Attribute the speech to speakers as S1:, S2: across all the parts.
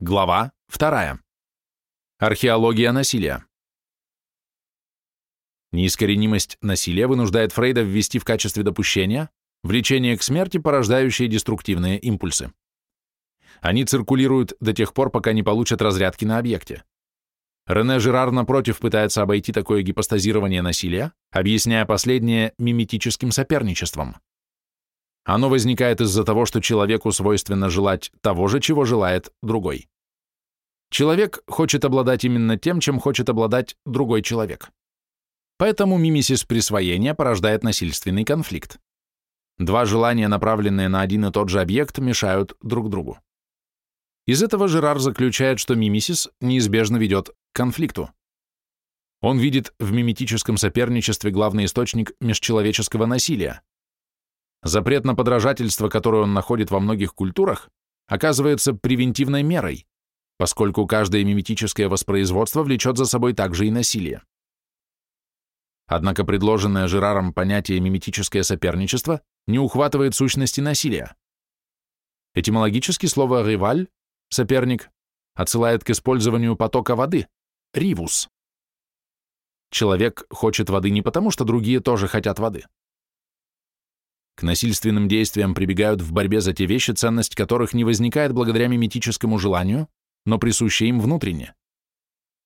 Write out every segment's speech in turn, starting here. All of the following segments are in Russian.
S1: Глава 2. Археология насилия. Неискоренимость насилия вынуждает Фрейда ввести в качестве допущения влечение к смерти, порождающее деструктивные импульсы. Они циркулируют до тех пор, пока не получат разрядки на объекте. Рене Жерар, напротив, пытается обойти такое гипостазирование насилия, объясняя последнее миметическим соперничеством. Оно возникает из-за того, что человеку свойственно желать того же, чего желает другой. Человек хочет обладать именно тем, чем хочет обладать другой человек. Поэтому мимисис присвоения порождает насильственный конфликт. Два желания, направленные на один и тот же объект, мешают друг другу. Из этого Жерар заключает, что мимисис неизбежно ведет к конфликту. Он видит в миметическом соперничестве главный источник межчеловеческого насилия. Запрет на подражательство, которое он находит во многих культурах, оказывается превентивной мерой, поскольку каждое миметическое воспроизводство влечет за собой также и насилие. Однако предложенное Жераром понятие миметическое соперничество не ухватывает сущности насилия. Этимологически слово «риваль» — соперник отсылает к использованию потока воды — ривус. Человек хочет воды не потому, что другие тоже хотят воды. К насильственным действиям прибегают в борьбе за те вещи, ценность которых не возникает благодаря миметическому желанию, но присуща им внутренне.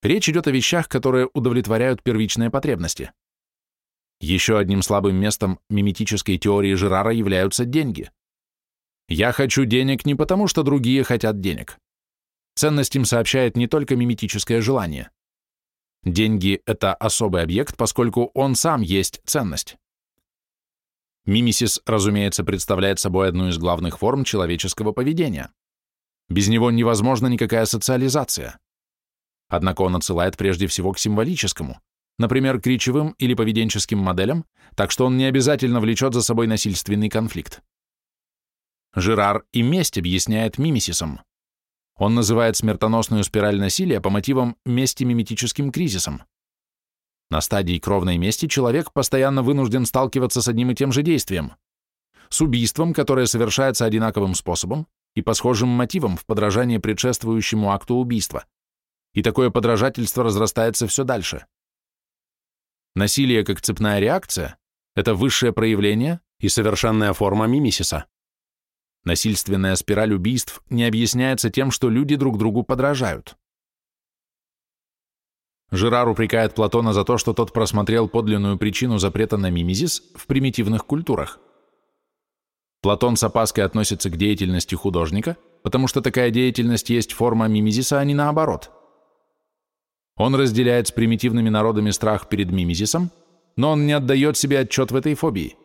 S1: Речь идет о вещах, которые удовлетворяют первичные потребности. Еще одним слабым местом миметической теории Жерара являются деньги. Я хочу денег не потому, что другие хотят денег. Ценность им сообщает не только миметическое желание. Деньги — это особый объект, поскольку он сам есть ценность. Мимисис, разумеется, представляет собой одну из главных форм человеческого поведения. Без него невозможна никакая социализация. Однако он отсылает прежде всего к символическому, например, к речевым или поведенческим моделям, так что он не обязательно влечет за собой насильственный конфликт. Жерар и месть объясняет мимисисом. Он называет смертоносную спираль насилия по мотивам мести миметическим кризисом. На стадии кровной мести человек постоянно вынужден сталкиваться с одним и тем же действием, с убийством, которое совершается одинаковым способом и по схожим мотивам в подражании предшествующему акту убийства. И такое подражательство разрастается все дальше. Насилие как цепная реакция – это высшее проявление и совершенная форма мимисиса. Насильственная спираль убийств не объясняется тем, что люди друг другу подражают. Жерар упрекает Платона за то, что тот просмотрел подлинную причину запрета на мимизис в примитивных культурах. Платон с опаской относится к деятельности художника, потому что такая деятельность есть форма мимизиса, а не наоборот. Он разделяет с примитивными народами страх перед мимизисом, но он не отдает себе отчет в этой фобии.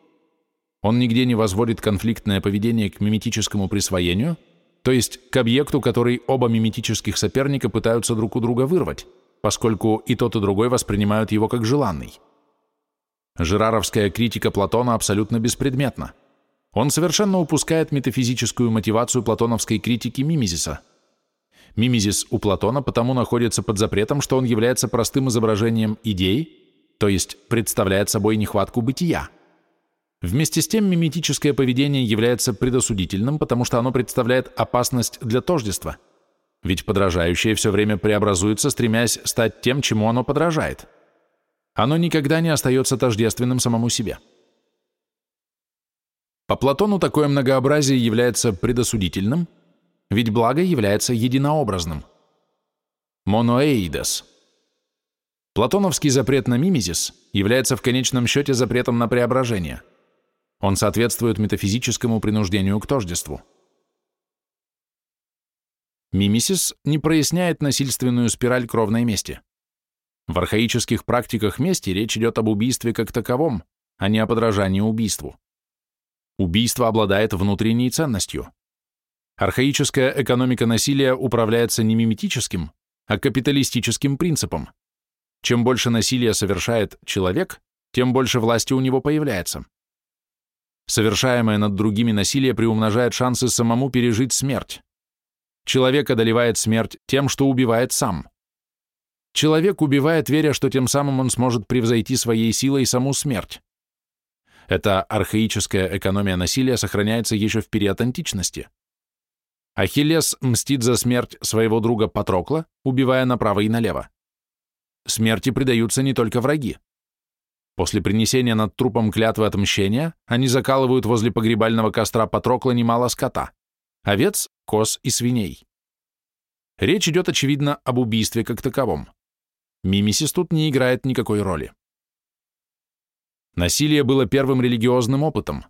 S1: Он нигде не возводит конфликтное поведение к миметическому присвоению, то есть к объекту, который оба миметических соперника пытаются друг у друга вырвать поскольку и тот, и другой воспринимают его как желанный. Жираровская критика Платона абсолютно беспредметна. Он совершенно упускает метафизическую мотивацию платоновской критики мимизиса. Мимизис у Платона потому находится под запретом, что он является простым изображением идей, то есть представляет собой нехватку бытия. Вместе с тем миметическое поведение является предосудительным, потому что оно представляет опасность для тождества – ведь подражающее все время преобразуется, стремясь стать тем, чему оно подражает. Оно никогда не остается тождественным самому себе. По Платону такое многообразие является предосудительным, ведь благо является единообразным. Моноэидос. Платоновский запрет на мимезис является в конечном счете запретом на преображение. Он соответствует метафизическому принуждению к тождеству. Мимисис не проясняет насильственную спираль кровной мести. В архаических практиках мести речь идет об убийстве как таковом, а не о подражании убийству. Убийство обладает внутренней ценностью. Архаическая экономика насилия управляется не миметическим, а капиталистическим принципом. Чем больше насилия совершает человек, тем больше власти у него появляется. Совершаемое над другими насилие приумножает шансы самому пережить смерть. Человек одолевает смерть тем, что убивает сам. Человек убивает, веря, что тем самым он сможет превзойти своей силой саму смерть. Эта архаическая экономия насилия сохраняется еще в период античности. Ахиллес мстит за смерть своего друга Патрокла, убивая направо и налево. Смерти предаются не только враги. После принесения над трупом клятвы отмщения они закалывают возле погребального костра Патрокла немало скота – овец, коз и свиней. Речь идет, очевидно, об убийстве как таковом. Мимисис тут не играет никакой роли. Насилие было первым религиозным опытом.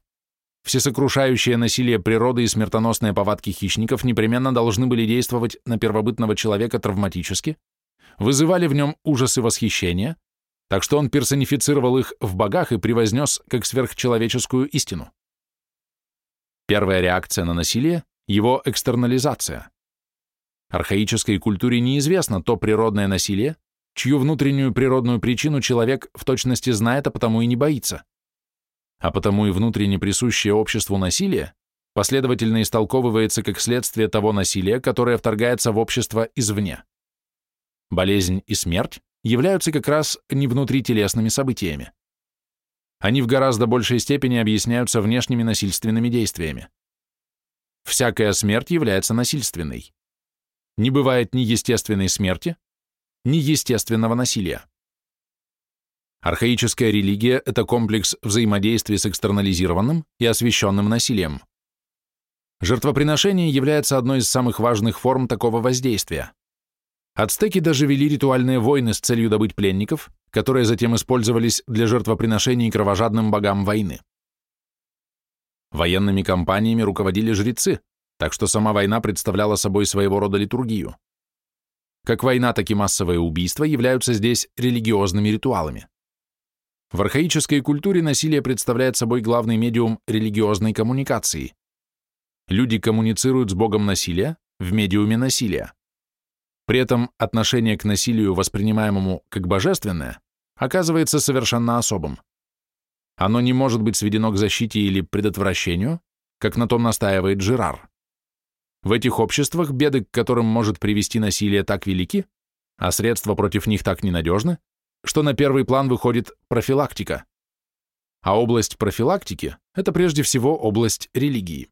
S1: Всесокрушающее насилие природы и смертоносные повадки хищников непременно должны были действовать на первобытного человека травматически, вызывали в нем ужас и восхищение, так что он персонифицировал их в богах и превознес как сверхчеловеческую истину. Первая реакция на насилие – его экстернализация. Архаической культуре неизвестно то природное насилие, чью внутреннюю природную причину человек в точности знает, а потому и не боится. А потому и внутренне присущее обществу насилие последовательно истолковывается как следствие того насилия, которое вторгается в общество извне. Болезнь и смерть являются как раз не внутрителесными событиями. Они в гораздо большей степени объясняются внешними насильственными действиями. Всякая смерть является насильственной. Не бывает ни естественной смерти, ни естественного насилия. Архаическая религия – это комплекс взаимодействия с экстернализированным и освященным насилием. Жертвоприношение является одной из самых важных форм такого воздействия. Ацтеки даже вели ритуальные войны с целью добыть пленников, которые затем использовались для жертвоприношений кровожадным богам войны. Военными кампаниями руководили жрецы, так что сама война представляла собой своего рода литургию. Как война, так и массовые убийства являются здесь религиозными ритуалами. В архаической культуре насилие представляет собой главный медиум религиозной коммуникации. Люди коммуницируют с богом насилия в медиуме насилия. При этом отношение к насилию, воспринимаемому как божественное, оказывается совершенно особым. Оно не может быть сведено к защите или предотвращению, как на том настаивает Жирар. В этих обществах беды, к которым может привести насилие, так велики, а средства против них так ненадежны, что на первый план выходит профилактика. А область профилактики – это прежде всего область религии.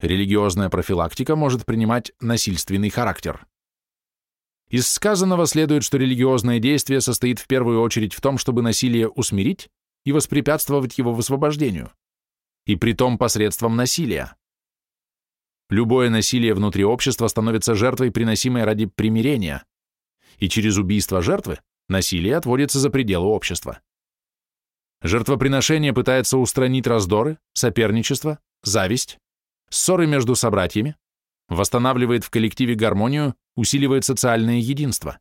S1: Религиозная профилактика может принимать насильственный характер. Из сказанного следует, что религиозное действие состоит в первую очередь в том, чтобы насилие усмирить и воспрепятствовать его высвобождению, и при том посредством насилия. Любое насилие внутри общества становится жертвой, приносимой ради примирения, и через убийство жертвы насилие отводится за пределы общества. Жертвоприношение пытается устранить раздоры, соперничество, зависть, ссоры между собратьями, восстанавливает в коллективе гармонию, усиливает социальное единство.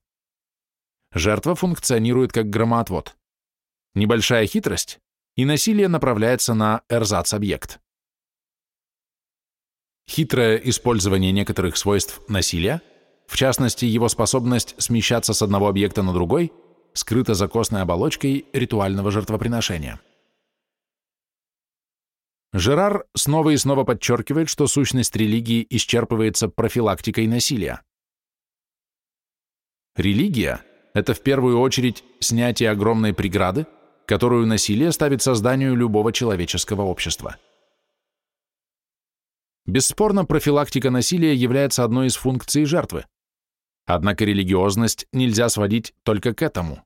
S1: Жертва функционирует как громоотвод. Небольшая хитрость, и насилие направляется на эрзац-объект. Хитрое использование некоторых свойств насилия, в частности его способность смещаться с одного объекта на другой, скрыта за костной оболочкой ритуального жертвоприношения. Жерар снова и снова подчеркивает, что сущность религии исчерпывается профилактикой насилия. Религия – это в первую очередь снятие огромной преграды, которую насилие ставит созданию любого человеческого общества. Бесспорно, профилактика насилия является одной из функций жертвы. Однако религиозность нельзя сводить только к этому.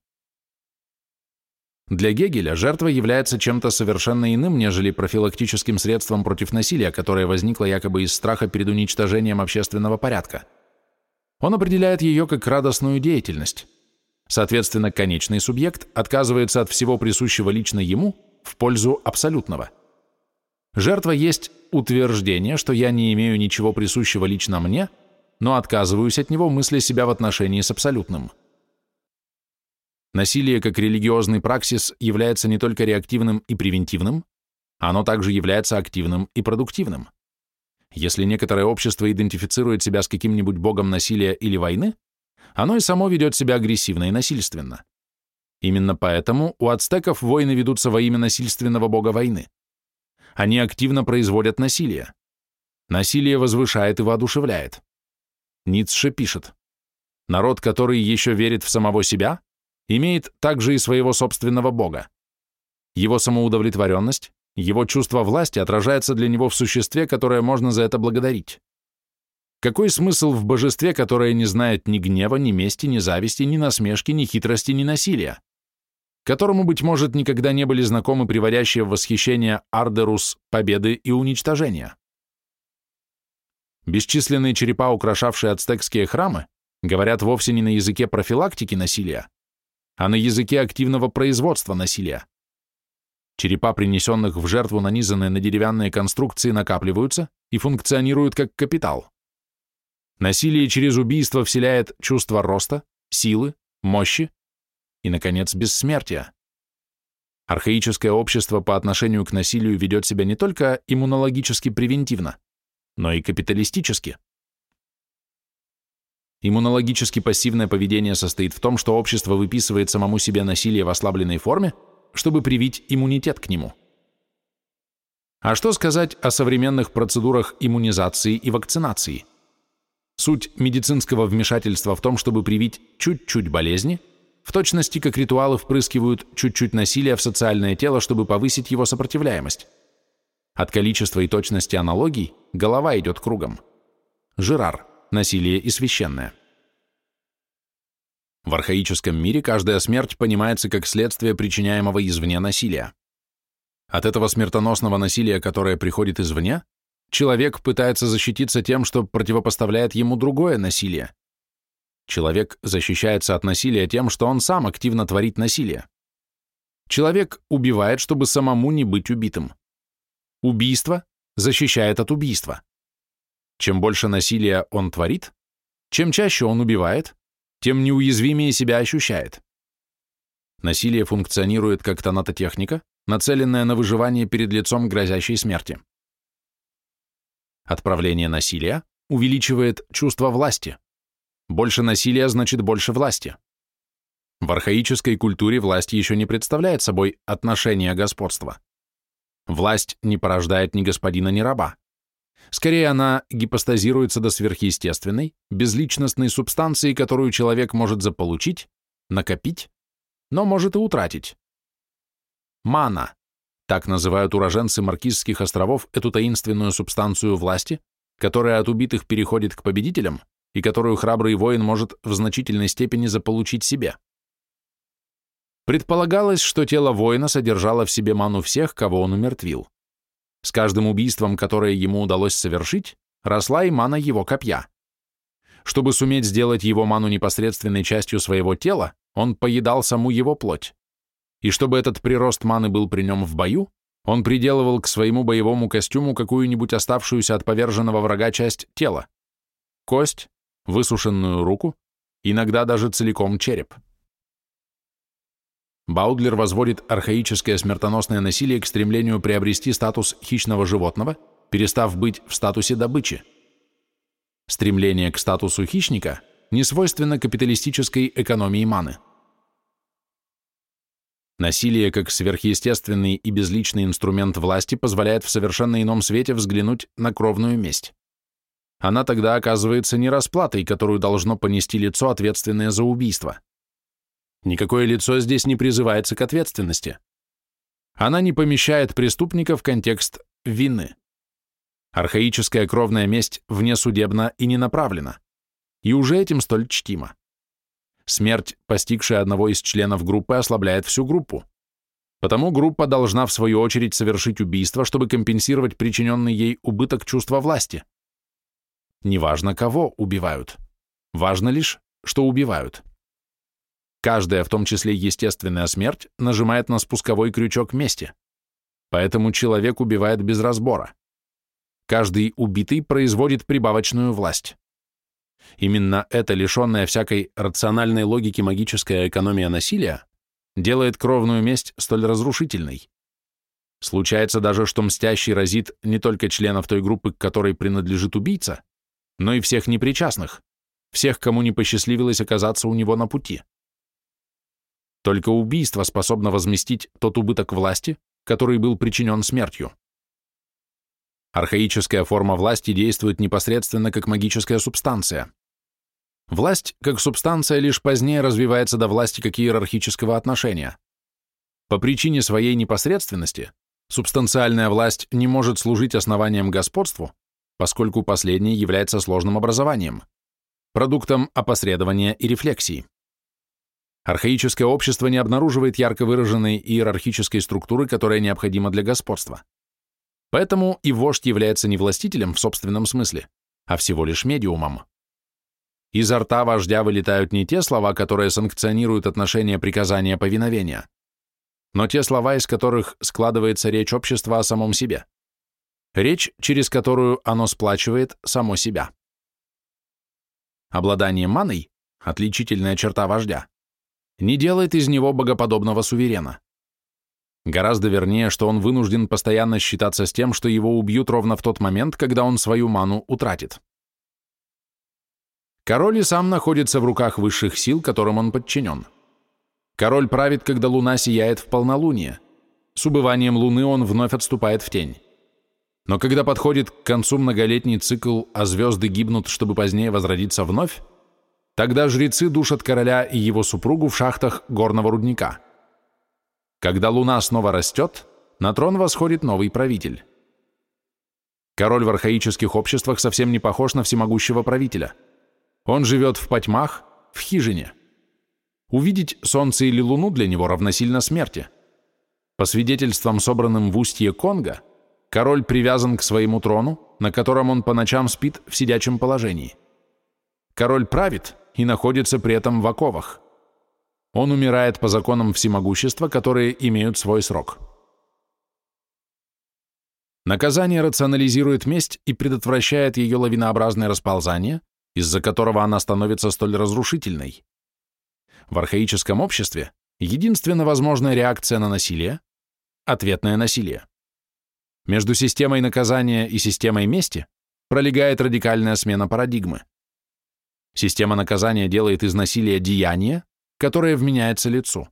S1: Для Гегеля жертва является чем-то совершенно иным, нежели профилактическим средством против насилия, которое возникло якобы из страха перед уничтожением общественного порядка. Он определяет ее как радостную деятельность. Соответственно, конечный субъект отказывается от всего присущего лично ему в пользу абсолютного. Жертва есть утверждение, что я не имею ничего присущего лично мне, но отказываюсь от него, мысля себя в отношении с абсолютным. Насилие как религиозный праксис является не только реактивным и превентивным, оно также является активным и продуктивным. Если некоторое общество идентифицирует себя с каким-нибудь богом насилия или войны, оно и само ведет себя агрессивно и насильственно. Именно поэтому у ацтеков войны ведутся во имя насильственного бога войны. Они активно производят насилие. Насилие возвышает и воодушевляет. Ницше пишет, «Народ, который еще верит в самого себя, имеет также и своего собственного бога. Его самоудовлетворенность, его чувство власти отражается для него в существе, которое можно за это благодарить. Какой смысл в божестве, которое не знает ни гнева, ни мести, ни зависти, ни насмешки, ни хитрости, ни насилия? Которому, быть может, никогда не были знакомы приводящие в восхищение Ардерус, победы и уничтожения. Бесчисленные черепа, украшавшие ацтекские храмы, говорят вовсе не на языке профилактики насилия, а на языке активного производства насилия. Черепа, принесенных в жертву нанизанные на деревянные конструкции, накапливаются и функционируют как капитал. Насилие через убийство вселяет чувство роста, силы, мощи и, наконец, бессмертия. Архаическое общество по отношению к насилию ведет себя не только иммунологически превентивно, но и капиталистически. Иммунологически пассивное поведение состоит в том, что общество выписывает самому себе насилие в ослабленной форме, чтобы привить иммунитет к нему. А что сказать о современных процедурах иммунизации и вакцинации? Суть медицинского вмешательства в том, чтобы привить чуть-чуть болезни, в точности как ритуалы впрыскивают чуть-чуть насилия в социальное тело, чтобы повысить его сопротивляемость. От количества и точности аналогий голова идет кругом. Жирар. Насилие и священное. В архаическом мире каждая смерть понимается как следствие причиняемого извне насилия. От этого смертоносного насилия, которое приходит извне, Человек пытается защититься тем, что противопоставляет ему другое насилие. Человек защищается от насилия тем, что он сам активно творит насилие. Человек убивает, чтобы самому не быть убитым. Убийство защищает от убийства. Чем больше насилия он творит, чем чаще он убивает, тем неуязвимее себя ощущает. Насилие функционирует как тонатотехника, нацеленная на выживание перед лицом грозящей смерти. Отправление насилия увеличивает чувство власти. Больше насилия значит больше власти. В архаической культуре власть еще не представляет собой отношение господства. Власть не порождает ни господина, ни раба. Скорее, она гипостазируется до сверхъестественной, безличностной субстанции, которую человек может заполучить, накопить, но может и утратить. Мана так называют уроженцы Маркизских островов эту таинственную субстанцию власти, которая от убитых переходит к победителям и которую храбрый воин может в значительной степени заполучить себе. Предполагалось, что тело воина содержало в себе ману всех, кого он умертвил. С каждым убийством, которое ему удалось совершить, росла и мана его копья. Чтобы суметь сделать его ману непосредственной частью своего тела, он поедал саму его плоть и чтобы этот прирост маны был при нем в бою, он приделывал к своему боевому костюму какую-нибудь оставшуюся от поверженного врага часть тела, кость, высушенную руку, иногда даже целиком череп. Баудлер возводит архаическое смертоносное насилие к стремлению приобрести статус хищного животного, перестав быть в статусе добычи. Стремление к статусу хищника не свойственно капиталистической экономии маны. Насилие как сверхъестественный и безличный инструмент власти позволяет в совершенно ином свете взглянуть на кровную месть. Она тогда оказывается не расплатой, которую должно понести лицо, ответственное за убийство. Никакое лицо здесь не призывается к ответственности. Она не помещает преступника в контекст вины. Архаическая кровная месть внесудебна и не направлена. И уже этим столь чтима. Смерть, постигшая одного из членов группы, ослабляет всю группу. Потому группа должна, в свою очередь, совершить убийство, чтобы компенсировать причиненный ей убыток чувства власти. Неважно, кого убивают. Важно лишь, что убивают. Каждая, в том числе естественная смерть, нажимает на спусковой крючок мести. Поэтому человек убивает без разбора. Каждый убитый производит прибавочную власть. Именно эта лишенная всякой рациональной логики магическая экономия насилия делает кровную месть столь разрушительной. Случается даже, что мстящий разит не только членов той группы, к которой принадлежит убийца, но и всех непричастных, всех, кому не посчастливилось оказаться у него на пути. Только убийство способно возместить тот убыток власти, который был причинен смертью. Архаическая форма власти действует непосредственно как магическая субстанция. Власть, как субстанция, лишь позднее развивается до власти как иерархического отношения. По причине своей непосредственности субстанциальная власть не может служить основанием господству, поскольку последнее является сложным образованием, продуктом опосредования и рефлексии. Архаическое общество не обнаруживает ярко выраженной иерархической структуры, которая необходима для господства. Поэтому и вождь является не властителем в собственном смысле, а всего лишь медиумом. Изо рта вождя вылетают не те слова, которые санкционируют отношения приказания повиновения, но те слова, из которых складывается речь общества о самом себе. Речь, через которую оно сплачивает само себя. Обладание маной, отличительная черта вождя, не делает из него богоподобного суверена. Гораздо вернее, что он вынужден постоянно считаться с тем, что его убьют ровно в тот момент, когда он свою ману утратит. Король и сам находится в руках высших сил, которым он подчинен. Король правит, когда луна сияет в полнолуние. С убыванием луны он вновь отступает в тень. Но когда подходит к концу многолетний цикл, а звезды гибнут, чтобы позднее возродиться вновь, тогда жрецы душат короля и его супругу в шахтах горного рудника – когда луна снова растет, на трон восходит новый правитель. Король в архаических обществах совсем не похож на всемогущего правителя. Он живет в потьмах, в хижине. Увидеть солнце или луну для него равносильно смерти. По свидетельствам, собранным в устье Конго, король привязан к своему трону, на котором он по ночам спит в сидячем положении. Король правит и находится при этом в оковах. Он умирает по законам всемогущества, которые имеют свой срок. Наказание рационализирует месть и предотвращает ее лавинообразное расползание, из-за которого она становится столь разрушительной. В архаическом обществе единственно возможная реакция на насилие – ответное насилие. Между системой наказания и системой мести пролегает радикальная смена парадигмы. Система наказания делает из насилия деяние, которое вменяется лицу.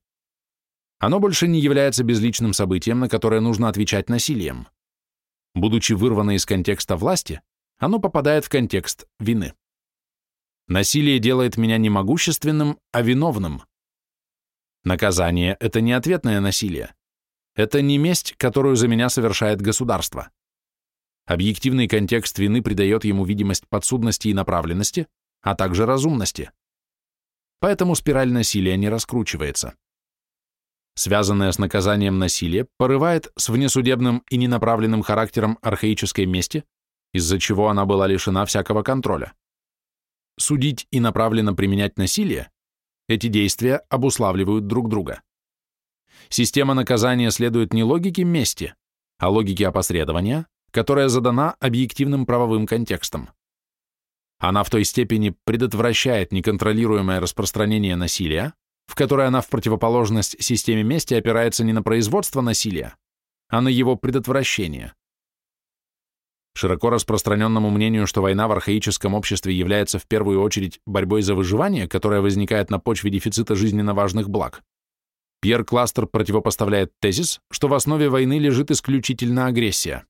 S1: Оно больше не является безличным событием, на которое нужно отвечать насилием. Будучи вырвано из контекста власти, оно попадает в контекст вины. Насилие делает меня не могущественным, а виновным. Наказание – это не ответное насилие. Это не месть, которую за меня совершает государство. Объективный контекст вины придает ему видимость подсудности и направленности, а также разумности поэтому спираль насилия не раскручивается. Связанное с наказанием насилие порывает с внесудебным и ненаправленным характером архаической мести, из-за чего она была лишена всякого контроля. Судить и направленно применять насилие – эти действия обуславливают друг друга. Система наказания следует не логике мести, а логике опосредования, которая задана объективным правовым контекстом. Она в той степени предотвращает неконтролируемое распространение насилия, в которой она в противоположность системе мести опирается не на производство насилия, а на его предотвращение. Широко распространенному мнению, что война в архаическом обществе является в первую очередь борьбой за выживание, которая возникает на почве дефицита жизненно важных благ, Пьер Кластер противопоставляет тезис, что в основе войны лежит исключительно агрессия.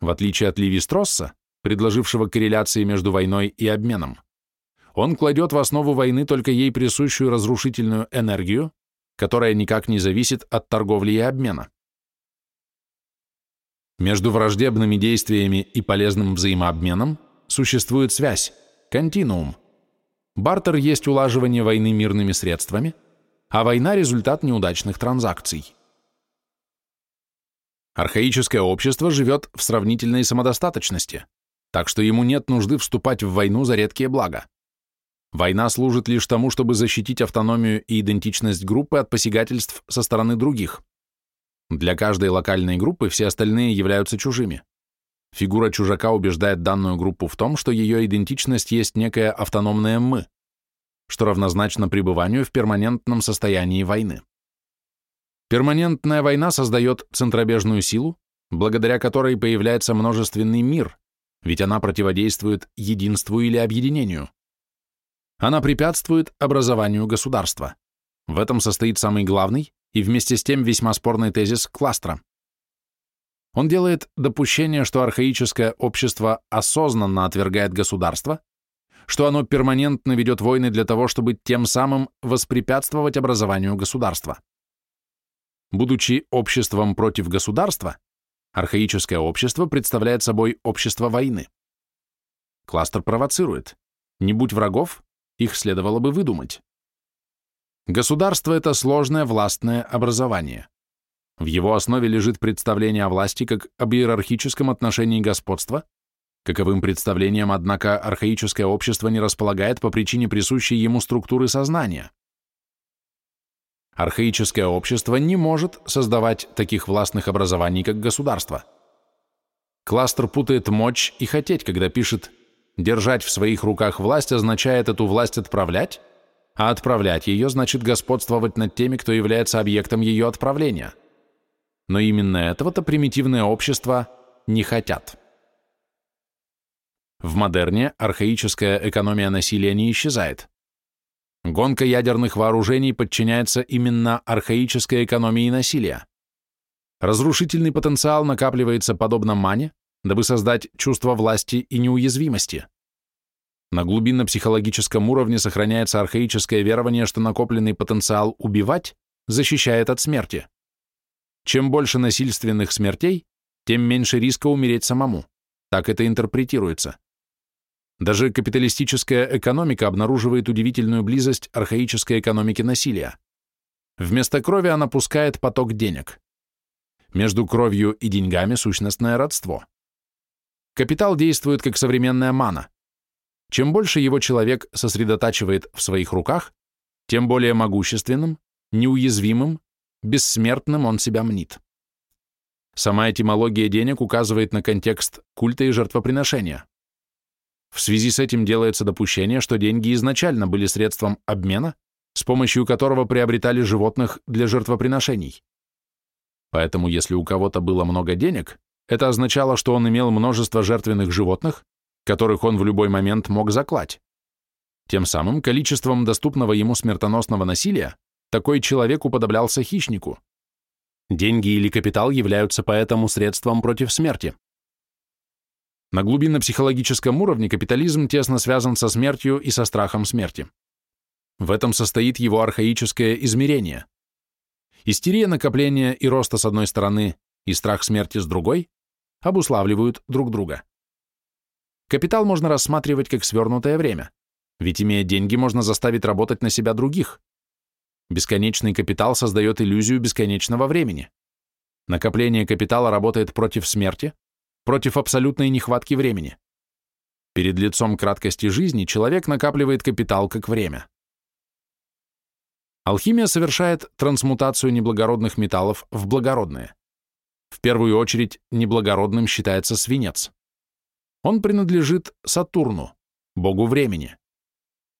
S1: В отличие от Ливи Стросса, предложившего корреляции между войной и обменом. Он кладет в основу войны только ей присущую разрушительную энергию, которая никак не зависит от торговли и обмена. Между враждебными действиями и полезным взаимообменом существует связь, континуум. Бартер есть улаживание войны мирными средствами, а война – результат неудачных транзакций. Архаическое общество живет в сравнительной самодостаточности так что ему нет нужды вступать в войну за редкие блага. Война служит лишь тому, чтобы защитить автономию и идентичность группы от посягательств со стороны других. Для каждой локальной группы все остальные являются чужими. Фигура чужака убеждает данную группу в том, что ее идентичность есть некое автономное «мы», что равнозначно пребыванию в перманентном состоянии войны. Перманентная война создает центробежную силу, благодаря которой появляется множественный мир, ведь она противодействует единству или объединению. Она препятствует образованию государства. В этом состоит самый главный и вместе с тем весьма спорный тезис кластера. Он делает допущение, что архаическое общество осознанно отвергает государство, что оно перманентно ведет войны для того, чтобы тем самым воспрепятствовать образованию государства. Будучи обществом против государства, Архаическое общество представляет собой общество войны. Кластер провоцирует. Не будь врагов, их следовало бы выдумать. Государство – это сложное властное образование. В его основе лежит представление о власти как об иерархическом отношении господства, каковым представлением, однако, архаическое общество не располагает по причине присущей ему структуры сознания. Архаическое общество не может создавать таких властных образований, как государство. Кластер путает мочь и хотеть, когда пишет «держать в своих руках власть» означает эту власть отправлять, а отправлять ее значит господствовать над теми, кто является объектом ее отправления. Но именно этого-то примитивное общество не хотят. В модерне архаическая экономия насилия не исчезает. Гонка ядерных вооружений подчиняется именно архаической экономии насилия. Разрушительный потенциал накапливается подобно мане, дабы создать чувство власти и неуязвимости. На глубинно-психологическом уровне сохраняется архаическое верование, что накопленный потенциал убивать защищает от смерти. Чем больше насильственных смертей, тем меньше риска умереть самому. Так это интерпретируется. Даже капиталистическая экономика обнаруживает удивительную близость архаической экономики насилия. Вместо крови она пускает поток денег. Между кровью и деньгами сущностное родство. Капитал действует как современная мана. Чем больше его человек сосредотачивает в своих руках, тем более могущественным, неуязвимым, бессмертным он себя мнит. Сама этимология денег указывает на контекст культа и жертвоприношения. В связи с этим делается допущение, что деньги изначально были средством обмена, с помощью которого приобретали животных для жертвоприношений. Поэтому если у кого-то было много денег, это означало, что он имел множество жертвенных животных, которых он в любой момент мог заклать. Тем самым количеством доступного ему смертоносного насилия такой человек уподоблялся хищнику. Деньги или капитал являются поэтому средством против смерти. На глубинно-психологическом уровне капитализм тесно связан со смертью и со страхом смерти. В этом состоит его архаическое измерение. Истерия накопления и роста с одной стороны и страх смерти с другой обуславливают друг друга. Капитал можно рассматривать как свернутое время, ведь имея деньги, можно заставить работать на себя других. Бесконечный капитал создает иллюзию бесконечного времени. Накопление капитала работает против смерти, против абсолютной нехватки времени. Перед лицом краткости жизни человек накапливает капитал как время. Алхимия совершает трансмутацию неблагородных металлов в благородные. В первую очередь неблагородным считается свинец. Он принадлежит Сатурну, богу времени.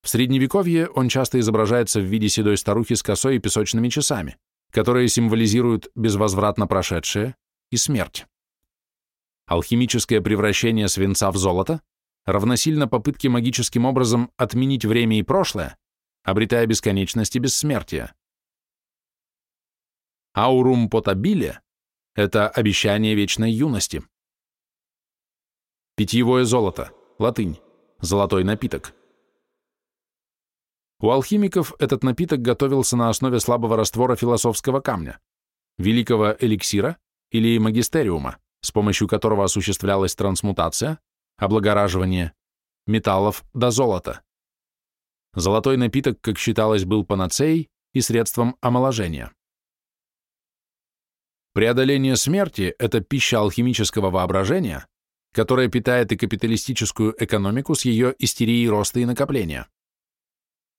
S1: В Средневековье он часто изображается в виде седой старухи с косой и песочными часами, которые символизируют безвозвратно прошедшее и смерть. Алхимическое превращение свинца в золото равносильно попытке магическим образом отменить время и прошлое, обретая бесконечность и бессмертие. Аурум потабиле – это обещание вечной юности. Питьевое золото, латынь, золотой напиток. У алхимиков этот напиток готовился на основе слабого раствора философского камня, великого эликсира или магистериума с помощью которого осуществлялась трансмутация, облагораживание металлов до золота. Золотой напиток, как считалось, был панацеей и средством омоложения. Преодоление смерти – это пища алхимического воображения, которая питает и капиталистическую экономику с ее истерией роста и накопления.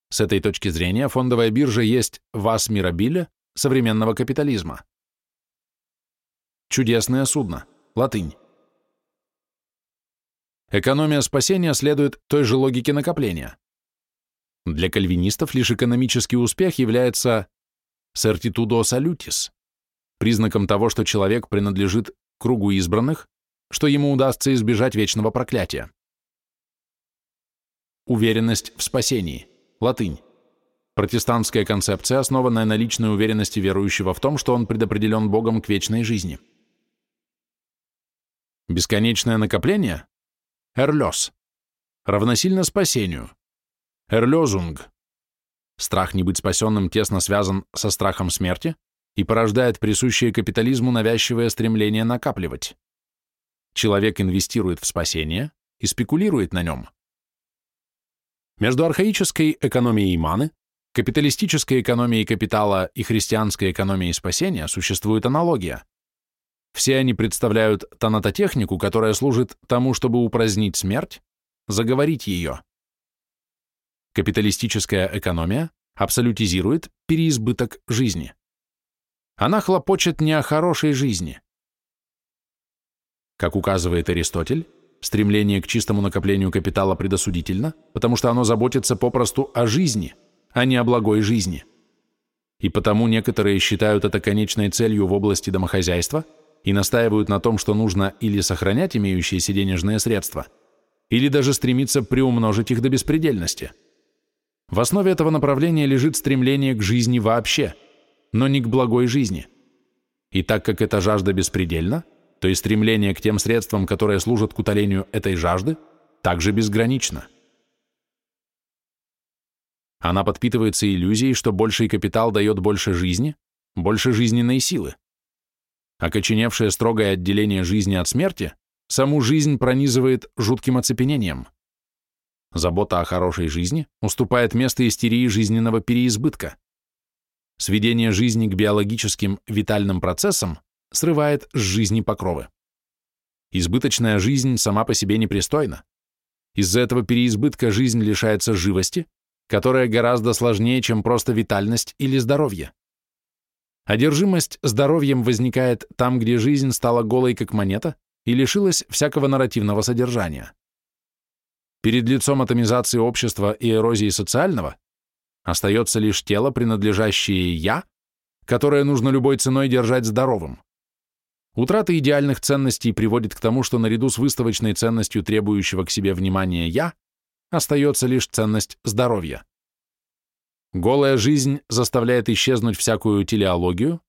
S1: С этой точки зрения фондовая биржа есть вас мирабиле современного капитализма. Чудесное судно. Латынь. Экономия спасения следует той же логике накопления. Для кальвинистов лишь экономический успех является certitudo salutis, признаком того, что человек принадлежит кругу избранных, что ему удастся избежать вечного проклятия. Уверенность в спасении. Латынь. Протестантская концепция, основанная на личной уверенности верующего в том, что он предопределен Богом к вечной жизни. Бесконечное накопление – эрлёс, равносильно спасению – эрлёзунг. Страх не быть спасенным тесно связан со страхом смерти и порождает присущее капитализму навязчивое стремление накапливать. Человек инвестирует в спасение и спекулирует на нем. Между архаической экономией маны, капиталистической экономией капитала и христианской экономией спасения существует аналогия. Все они представляют тонатотехнику, которая служит тому, чтобы упразднить смерть, заговорить ее. Капиталистическая экономия абсолютизирует переизбыток жизни. Она хлопочет не о хорошей жизни. Как указывает Аристотель, стремление к чистому накоплению капитала предосудительно, потому что оно заботится попросту о жизни, а не о благой жизни. И потому некоторые считают это конечной целью в области домохозяйства и настаивают на том, что нужно или сохранять имеющиеся денежные средства, или даже стремиться приумножить их до беспредельности. В основе этого направления лежит стремление к жизни вообще – но не к благой жизни. И так как эта жажда беспредельна, то и стремление к тем средствам, которые служат к утолению этой жажды, также безгранично. Она подпитывается иллюзией, что больший капитал дает больше жизни, больше жизненной силы. Окоченевшее строгое отделение жизни от смерти саму жизнь пронизывает жутким оцепенением. Забота о хорошей жизни уступает место истерии жизненного переизбытка. Сведение жизни к биологическим витальным процессам срывает с жизни покровы. Избыточная жизнь сама по себе непристойна. Из-за этого переизбытка жизнь лишается живости, которая гораздо сложнее, чем просто витальность или здоровье. Одержимость здоровьем возникает там, где жизнь стала голой, как монета, и лишилась всякого нарративного содержания. Перед лицом атомизации общества и эрозии социального Остается лишь тело, принадлежащее «я», которое нужно любой ценой держать здоровым. Утрата идеальных ценностей приводит к тому, что наряду с выставочной ценностью требующего к себе внимания «я» остается лишь ценность здоровья. Голая жизнь заставляет исчезнуть всякую телеологию,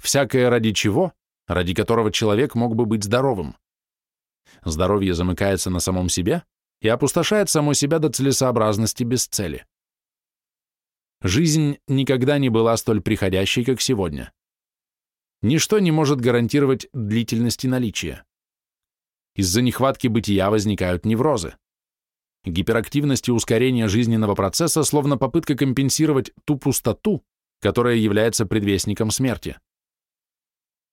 S1: всякое ради чего, ради которого человек мог бы быть здоровым. Здоровье замыкается на самом себе и опустошает само себя до целесообразности без цели. Жизнь никогда не была столь приходящей, как сегодня. Ничто не может гарантировать длительности наличия. Из-за нехватки бытия возникают неврозы. Гиперактивность и ускорение жизненного процесса словно попытка компенсировать ту пустоту, которая является предвестником смерти.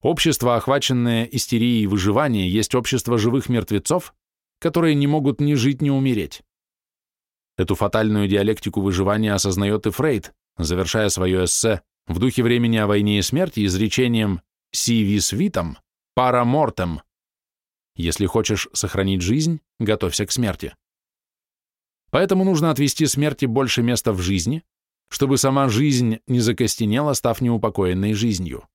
S1: Общество, охваченное истерией выживания, есть общество живых мертвецов, которые не могут ни жить, ни умереть. Эту фатальную диалектику выживания осознает и Фрейд, завершая свое эссе в духе времени о войне и смерти изречением «си вис витам, пара мортем». Если хочешь сохранить жизнь, готовься к смерти. Поэтому нужно отвести смерти больше места в жизни, чтобы сама жизнь не закостенела, став неупокоенной жизнью.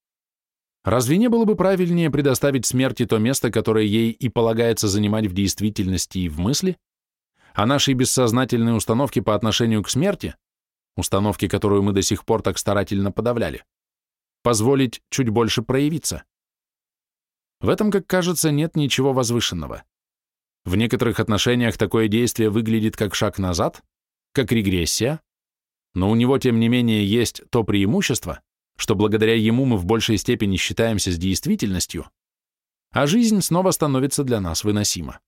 S1: Разве не было бы правильнее предоставить смерти то место, которое ей и полагается занимать в действительности и в мысли, а нашей бессознательной установки по отношению к смерти, установки, которую мы до сих пор так старательно подавляли, позволить чуть больше проявиться. В этом, как кажется, нет ничего возвышенного. В некоторых отношениях такое действие выглядит как шаг назад, как регрессия, но у него, тем не менее, есть то преимущество, что благодаря ему мы в большей степени считаемся с действительностью, а жизнь снова становится для нас выносима.